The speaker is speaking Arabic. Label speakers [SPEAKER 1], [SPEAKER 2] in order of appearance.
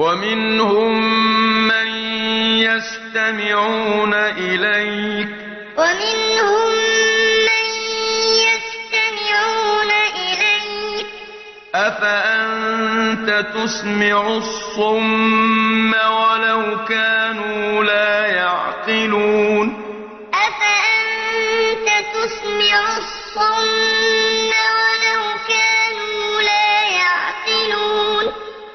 [SPEAKER 1] ومنهم من يستمعون إليك.
[SPEAKER 2] ومنهم من يستمعون إليك.
[SPEAKER 1] أفأنت تسمع الصم ولو كانوا لا يعقلون؟
[SPEAKER 2] أفأنت تسمع الصم